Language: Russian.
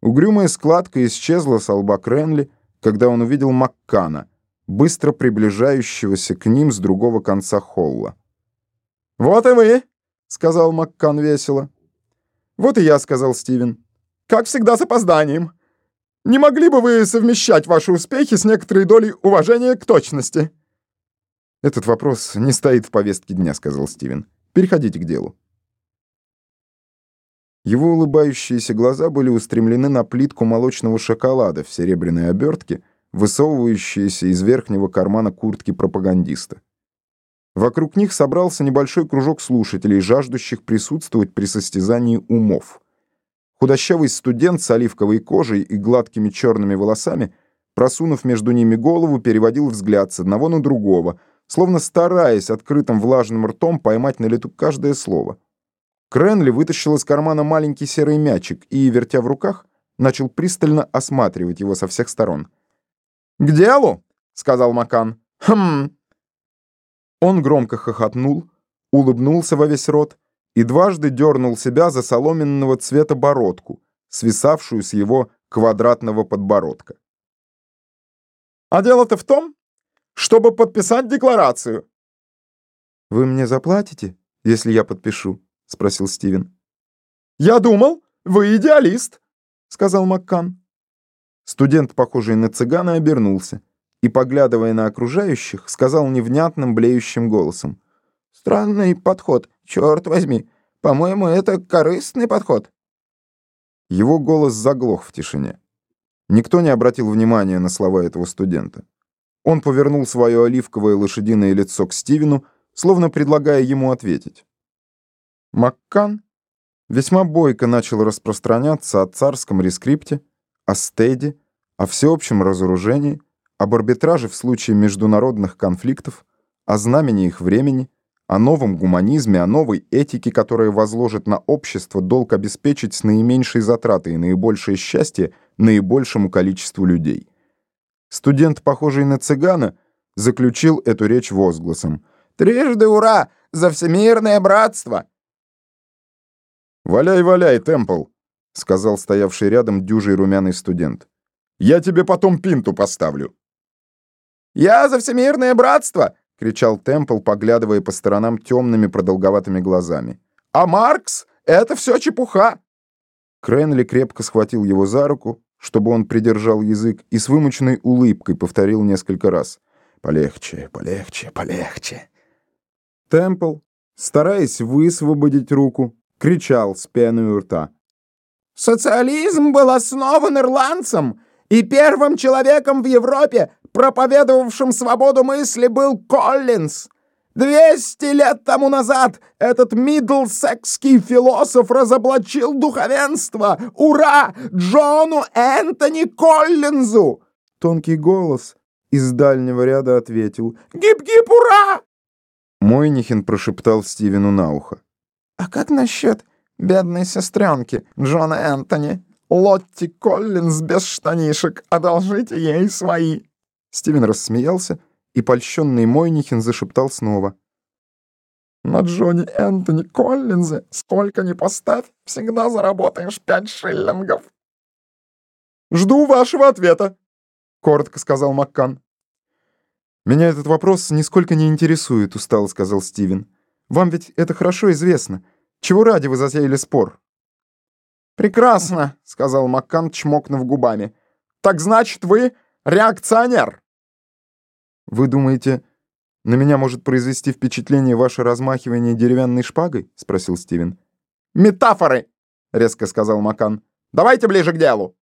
Угрюмая складка исчезла с лба Кренли, когда он увидел Маккана, быстро приближающегося к ним с другого конца холла. «Вот и вы!» — сказал Маккан весело. «Вот и я», — сказал Стивен. «Как всегда с опозданием. Не могли бы вы совмещать ваши успехи с некоторой долей уважения к точности?» «Этот вопрос не стоит в повестке дня», — сказал Стивен. «Переходите к делу». Его улыбающиеся глаза были устремлены на плитку молочного шоколада в серебряной обертке, высовывающиеся из верхнего кармана куртки пропагандиста. Вокруг них собрался небольшой кружок слушателей, жаждущих присутствовать при состязании умов. Худощавый студент с оливковой кожей и гладкими черными волосами, просунув между ними голову, переводил взгляд с одного на другого, словно стараясь открытым влажным ртом поймать на лету каждое слово. Кренли вытащил из кармана маленький серый мячик и, вертя в руках, начал пристально осматривать его со всех сторон. «К делу!» — сказал Макан. «Хм!» Он громко хохотнул, улыбнулся во весь рот и дважды дернул себя за соломенного цвета бородку, свисавшую с его квадратного подбородка. «А дело-то в том, чтобы подписать декларацию». «Вы мне заплатите, если я подпишу?» — спросил Стивен. «Я думал, вы идеалист», — сказал Маккан. Студент, похожий на цыгана, обернулся и, поглядывая на окружающих, сказал невнятным блеющим голосом. «Странный подход, черт возьми. По-моему, это корыстный подход». Его голос заглох в тишине. Никто не обратил внимания на слова этого студента. Он повернул свое оливковое лошадиное лицо к Стивену, словно предлагая ему ответить. Маккан весьма бойко начал распространяться о царском рескрипте, о стеде, о всеобщем разоружении, об арбитраже в случае международных конфликтов, о знамени их времени, о новом гуманизме, о новой этике, которая возложит на общество долг обеспечить с наименьшей затратой и наибольшее счастье наибольшему количеству людей. Студент, похожий на цыгана, заключил эту речь возгласом «Трижды ура! За всемирное братство!» «Валяй, валяй, Темпл!» — сказал стоявший рядом дюжий румяный студент. «Я тебе потом пинту поставлю». «Я за всемирное братство!» — кричал Темпл, поглядывая по сторонам темными продолговатыми глазами. «А Маркс — это все чепуха!» Кренли крепко схватил его за руку, чтобы он придержал язык, и с вымученной улыбкой повторил несколько раз. «Полегче, полегче, полегче». Темпл, стараясь высвободить руку, кричал с пеной у рта. «Социализм был основан ирландцем, и первым человеком в Европе, проповедовавшим свободу мысли, был Коллинз. Двести лет тому назад этот мидлсекский философ разоблачил духовенство. Ура! Джону Энтони Коллинзу!» Тонкий голос из дальнего ряда ответил «Гип-гип, ура!» Мойнихин прошептал Стивену на ухо. «А как насчет бедной сестренки Джона Энтони? Лотти Коллинз без штанишек. Одолжите ей свои». Стивен рассмеялся, и польщенный Мойнихин зашептал снова. «На Джонни Энтони Коллинзе сколько ни поставь, всегда заработаешь пять шиллингов». «Жду вашего ответа», — коротко сказал Маккан. «Меня этот вопрос нисколько не интересует», — устало сказал Стивен. Вам ведь это хорошо известно. Чего ради вы затеяли спор?» «Прекрасно», — сказал Маккан, чмокнув губами. «Так значит, вы реакционер?» «Вы думаете, на меня может произвести впечатление ваше размахивание деревянной шпагой?» — спросил Стивен. «Метафоры!» — резко сказал Маккан. «Давайте ближе к делу!»